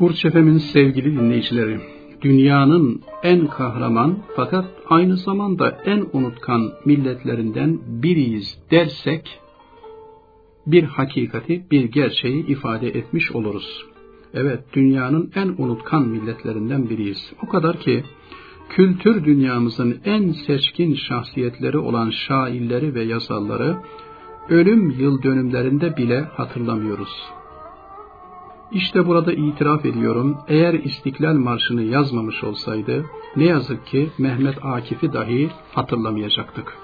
Burç Efem'in sevgili dinleyicileri, dünyanın en kahraman fakat aynı zamanda en unutkan milletlerinden biriyiz dersek, bir hakikati, bir gerçeği ifade etmiş oluruz. Evet, dünyanın en unutkan milletlerinden biriyiz. O kadar ki, kültür dünyamızın en seçkin şahsiyetleri olan şairleri ve yazarları, ölüm yıl dönümlerinde bile hatırlamıyoruz. İşte burada itiraf ediyorum, eğer İstiklal Marşı'nı yazmamış olsaydı, ne yazık ki Mehmet Akif'i dahi hatırlamayacaktık.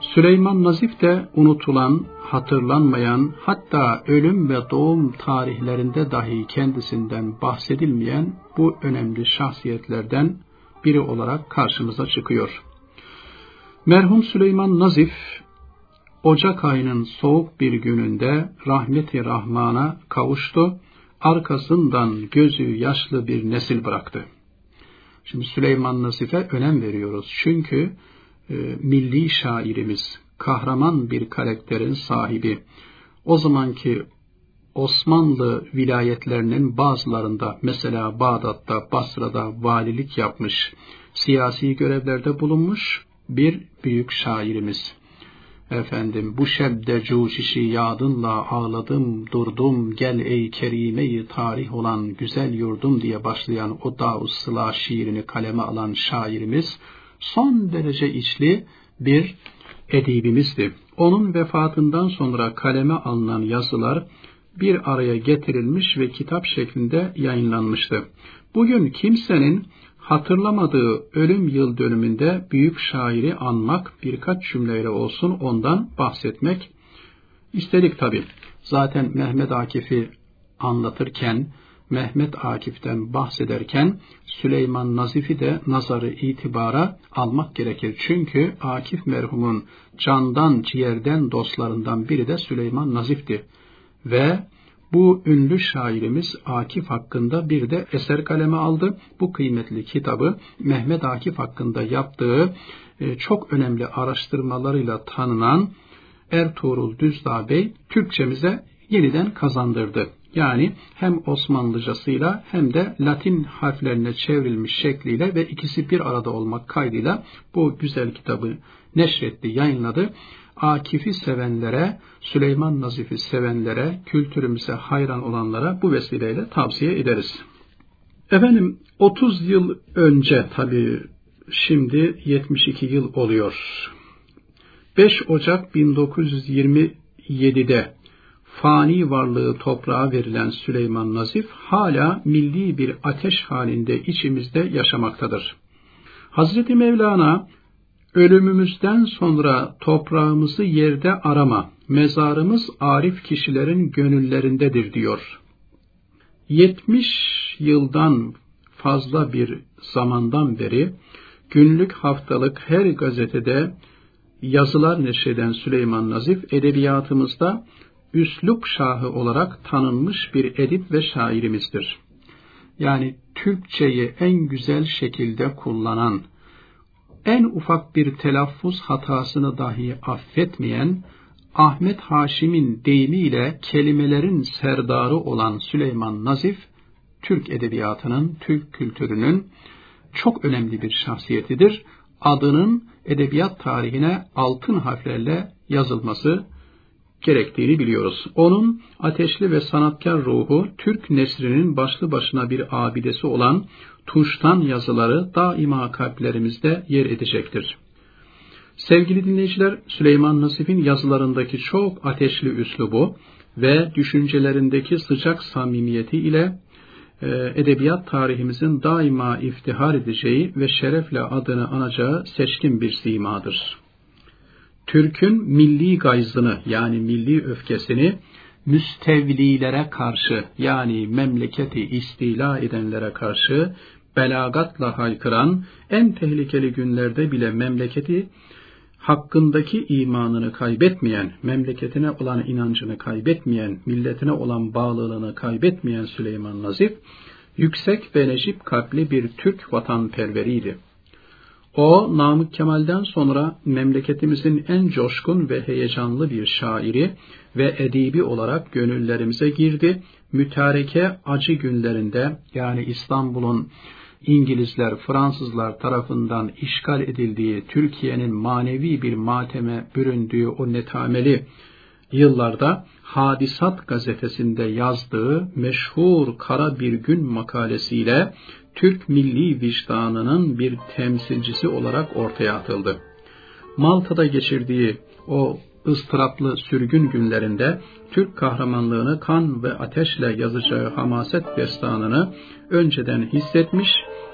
Süleyman Nazif de unutulan, hatırlanmayan, hatta ölüm ve doğum tarihlerinde dahi kendisinden bahsedilmeyen bu önemli şahsiyetlerden biri olarak karşımıza çıkıyor. Merhum Süleyman Nazif, Ocak ayının soğuk bir gününde rahmeti Rahman'a kavuştu, arkasından gözü yaşlı bir nesil bıraktı. Şimdi Süleyman Nazif'e önem veriyoruz çünkü e, milli şairimiz, kahraman bir karakterin sahibi, o zamanki Osmanlı vilayetlerinin bazılarında mesela Bağdat'ta, Basra'da valilik yapmış, siyasi görevlerde bulunmuş bir büyük şairimiz. Efendim bu şebde cuşişi yadınla ağladım durdum gel ey kerimeyi tarih olan güzel yurdum diye başlayan o da Sıla şiirini kaleme alan şairimiz son derece içli bir edibimizdi. Onun vefatından sonra kaleme alınan yazılar bir araya getirilmiş ve kitap şeklinde yayınlanmıştı. Bugün kimsenin hatırlamadığı ölüm yıl dönümünde büyük şairi anmak, birkaç cümleyle olsun ondan bahsetmek istedik tabi. Zaten Mehmet Akif'i anlatırken, Mehmet Akif'ten bahsederken Süleyman Nazif'i de nazarı itibara almak gerekir. Çünkü Akif merhumun candan ciğerden dostlarından biri de Süleyman Nazif'ti. Ve bu ünlü şairimiz Akif hakkında bir de eser kaleme aldı. Bu kıymetli kitabı Mehmet Akif hakkında yaptığı e, çok önemli araştırmalarıyla tanınan Ertuğrul Düzdağ Bey Türkçemize yeniden kazandırdı. Yani hem Osmanlıcasıyla hem de Latin harflerine çevrilmiş şekliyle ve ikisi bir arada olmak kaydıyla bu güzel kitabı neşretti, yayınladı. Akif'i sevenlere, Süleyman Nazif'i sevenlere, kültürümüze hayran olanlara bu vesileyle tavsiye ederiz. Efendim 30 yıl önce tabi şimdi 72 yıl oluyor. 5 Ocak 1927'de fani varlığı toprağa verilen Süleyman Nazif hala milli bir ateş halinde içimizde yaşamaktadır. Hazreti Mevlana Ölümümüzden sonra toprağımızı yerde arama, mezarımız arif kişilerin gönüllerindedir diyor. 70 yıldan fazla bir zamandan beri günlük haftalık her gazetede yazılar neşreden Süleyman Nazif edebiyatımızda üslup şahı olarak tanınmış bir edip ve şairimizdir. Yani Türkçeyi en güzel şekilde kullanan, en ufak bir telaffuz hatasını dahi affetmeyen, Ahmet Haşim'in deyimiyle kelimelerin serdarı olan Süleyman Nazif, Türk edebiyatının, Türk kültürünün çok önemli bir şahsiyetidir. Adının edebiyat tarihine altın harflerle yazılması gerektiğini biliyoruz. Onun ateşli ve sanatkar ruhu Türk nesrinin başlı başına bir abidesi olan tuştan yazıları daima kalplerimizde yer edecektir. Sevgili dinleyiciler, Süleyman Nasif'in yazılarındaki çok ateşli üslubu ve düşüncelerindeki sıcak samimiyeti ile e, edebiyat tarihimizin daima iftihar edeceği ve şerefle adını anacağı seçkin bir simadır. Türk'ün milli gayzını yani milli öfkesini müstevlilere karşı yani memleketi istila edenlere karşı belagatla haykıran, en tehlikeli günlerde bile memleketi hakkındaki imanını kaybetmeyen, memleketine olan inancını kaybetmeyen, milletine olan bağlılığını kaybetmeyen Süleyman Nazif, yüksek ve necip kalpli bir Türk vatanperveriydi. O, Namık Kemal'den sonra memleketimizin en coşkun ve heyecanlı bir şairi ve edibi olarak gönüllerimize girdi. Mütareke acı günlerinde yani İstanbul'un İngilizler, Fransızlar tarafından işgal edildiği, Türkiye'nin manevi bir mateme büründüğü o netameli yıllarda Hadisat gazetesinde yazdığı meşhur Kara Bir Gün makalesiyle Türk milli vicdanının bir temsilcisi olarak ortaya atıldı. Malta'da geçirdiği o ıstıraplı sürgün günlerinde Türk kahramanlığını kan ve ateşle yazacağı hamaset destanını önceden hissetmiş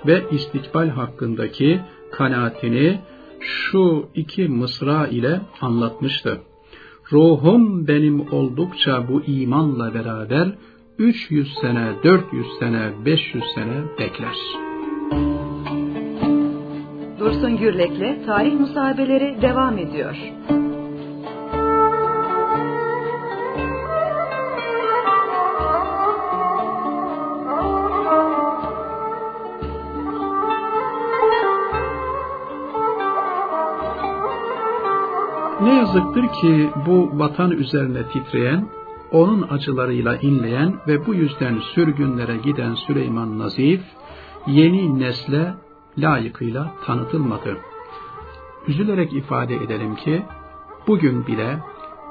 ve istikbal hakkındaki kanaatini şu iki mısra ile anlatmıştı. Ruhum benim oldukça bu imanla beraber 300 sene, 400 sene, 500 sene bekler. Dursun Gürlek'le Tarih Musabeleri devam ediyor. Ne yazıktır ki bu vatan üzerine titreyen, onun acılarıyla inleyen ve bu yüzden sürgünlere giden Süleyman Nazif, yeni nesle layıkıyla tanıtılmadı. Üzülerek ifade edelim ki, bugün bile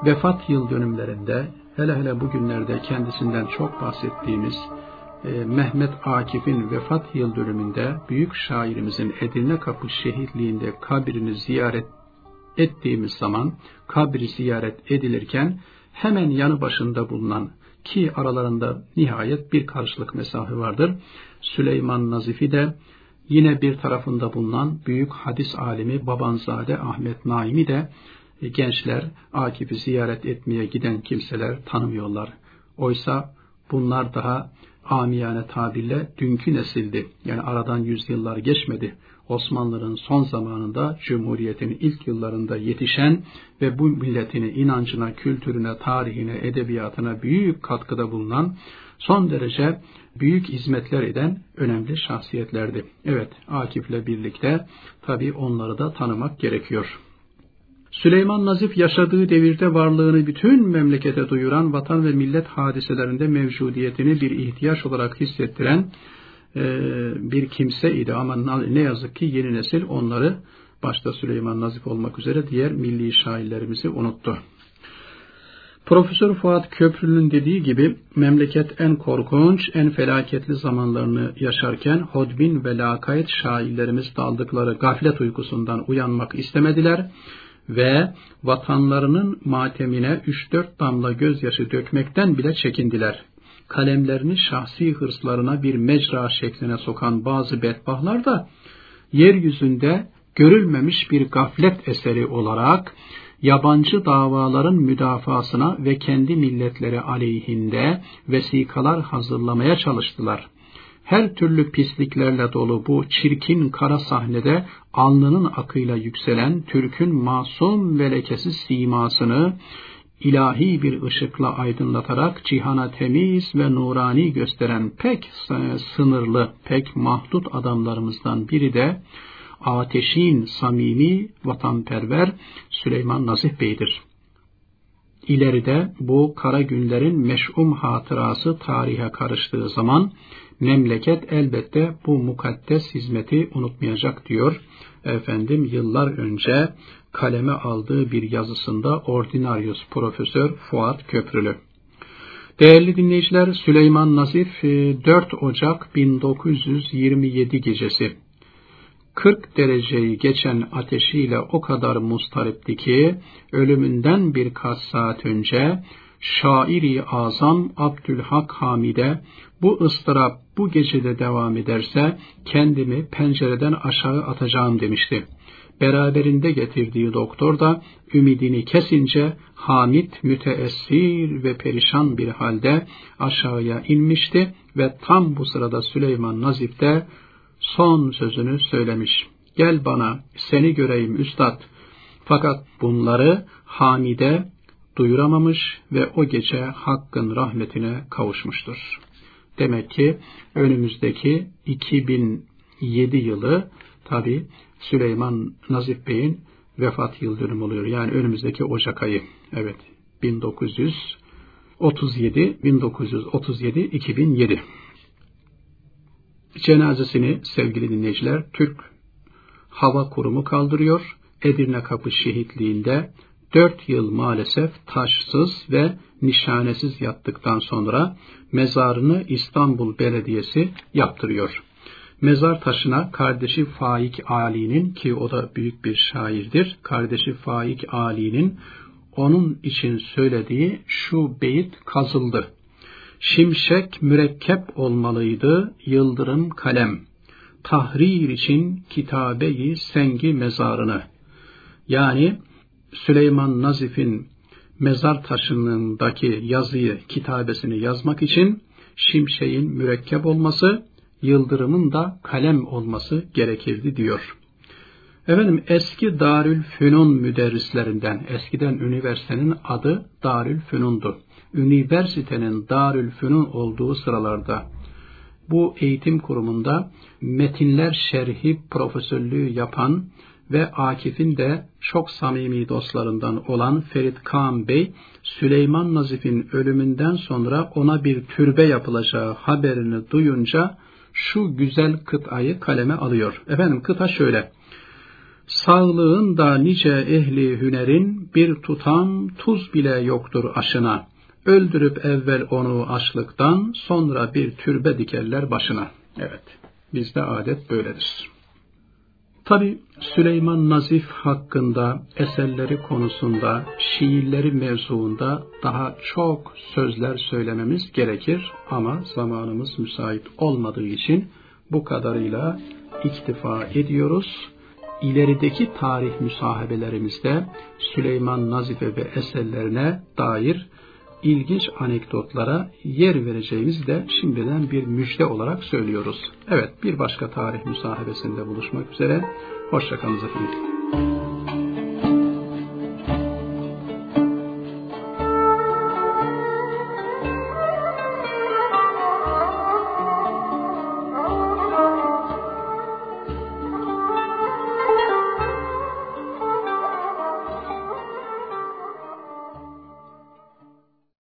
vefat yıl dönümlerinde, hele hele bugünlerde kendisinden çok bahsettiğimiz e, Mehmet Akif'in vefat yıl dönümünde büyük şairimizin Edirne Kapı şehitliğinde kabrini ziyaret ettiğimiz zaman kabri ziyaret edilirken hemen yanı başında bulunan ki aralarında nihayet bir karşılık mesafe vardır. Süleyman Nazifi de yine bir tarafında bulunan büyük hadis alimi Babanzade Ahmet Naim'i de e, gençler Akif'i ziyaret etmeye giden kimseler tanımıyorlar. Oysa bunlar daha amiyane tabirle dünkü nesildi. Yani aradan yüzyıllar geçmedi. Osmanlı'nın son zamanında Cumhuriyet'in ilk yıllarında yetişen ve bu milletini inancına, kültürüne, tarihine, edebiyatına büyük katkıda bulunan son derece büyük hizmetler eden önemli şahsiyetlerdi. Evet, Akif'le birlikte tabi onları da tanımak gerekiyor. Süleyman Nazif yaşadığı devirde varlığını bütün memlekete duyuran vatan ve millet hadiselerinde mevcudiyetini bir ihtiyaç olarak hissettiren e, bir kimse idi ama ne yazık ki yeni nesil onları başta Süleyman Nazif olmak üzere diğer milli şairlerimizi unuttu. Profesör Fuat Köprülü'nün dediği gibi memleket en korkunç, en felaketli zamanlarını yaşarken hodbin ve lakayt şairlerimiz daldıkları gaflet uykusundan uyanmak istemediler ve vatanlarının matemine 3-4 damla gözyaşı dökmekten bile çekindiler kalemlerini şahsi hırslarına bir mecra şekline sokan bazı bedbahlar da yeryüzünde görülmemiş bir gaflet eseri olarak yabancı davaların müdafasına ve kendi milletleri aleyhinde vesikalar hazırlamaya çalıştılar. Her türlü pisliklerle dolu bu çirkin kara sahnede alnının akıyla yükselen Türk'ün masum ve lekesiz simasını ilahi bir ışıkla aydınlatarak cihana temiz ve nurani gösteren pek sınırlı, pek mahdut adamlarımızdan biri de ateşin samimi vatanperver Süleyman Nazih Bey'dir. İleride bu kara günlerin meş'um hatırası tarihe karıştığı zaman memleket elbette bu mukaddes hizmeti unutmayacak diyor. Efendim yıllar önce kaleme aldığı bir yazısında Ordinarius Profesör Fuat Köprülü. Değerli dinleyiciler Süleyman Nazif 4 e, Ocak 1927 gecesi 40 dereceyi geçen ateşiyle o kadar mustaripti ki ölümünden birkaç saat önce şairi azam Abdülhak Hamide bu ıstırap bu gecede devam ederse kendimi pencereden aşağı atacağım demişti. Beraberinde getirdiği doktor da ümidini kesince Hamid müteessir ve perişan bir halde aşağıya inmişti ve tam bu sırada Süleyman Nazif de son sözünü söylemiş. Gel bana seni göreyim üstad. Fakat bunları Hamide duyuramamış ve o gece Hakk'ın rahmetine kavuşmuştur. Demek ki önümüzdeki 2007 yılı tabi Süleyman Nazif Bey'in vefat yıl dönümü oluyor. Yani önümüzdeki Ocak ayı. Evet. 1937 1937 2007 Cenazesini sevgili dinleyiciler Türk Hava Kurumu kaldırıyor. Edirne Kapı şehitliğinde dört yıl maalesef taşsız ve nişanesiz yattıktan sonra mezarını İstanbul Belediyesi yaptırıyor. Mezar taşına kardeşi Faik Ali'nin ki o da büyük bir şairdir. Kardeşi Faik Ali'nin onun için söylediği şu beyit kazıldı. Şimşek mürekkep olmalıydı, yıldırım kalem. Tahrir için kitabeyi sengi mezarını. Yani Süleyman Nazif'in mezar taşındaki yazıyı, kitabesini yazmak için şimşeğin mürekkep olması, yıldırımın da kalem olması gerekirdi diyor. Efendim eski Darül Fünun müderrislerinden, eskiden üniversitenin adı Darül Fünun'du üniversitenin Darülfünun olduğu sıralarda bu eğitim kurumunda metinler şerhi profesörlüğü yapan ve Akif'in de çok samimi dostlarından olan Ferit Kaan Bey, Süleyman Nazif'in ölümünden sonra ona bir türbe yapılacağı haberini duyunca şu güzel kıtayı kaleme alıyor. Efendim kıta şöyle. Sağlığın da nice ehli hünerin bir tutam tuz bile yoktur aşına. Öldürüp evvel onu açlıktan sonra bir türbe dikerler başına. Evet, bizde adet böyledir. Tabi Süleyman Nazif hakkında eserleri konusunda, şiirleri mevzuunda daha çok sözler söylememiz gerekir ama zamanımız müsait olmadığı için bu kadarıyla iktifa ediyoruz. İlerideki tarih müsahebelerimizde Süleyman Nazife ve eserlerine dair ilginç anekdotlara yer vereceğimizi de şimdiden bir müjde olarak söylüyoruz. Evet bir başka tarih müsahebesinde buluşmak üzere. Hoşçakalınız efendim.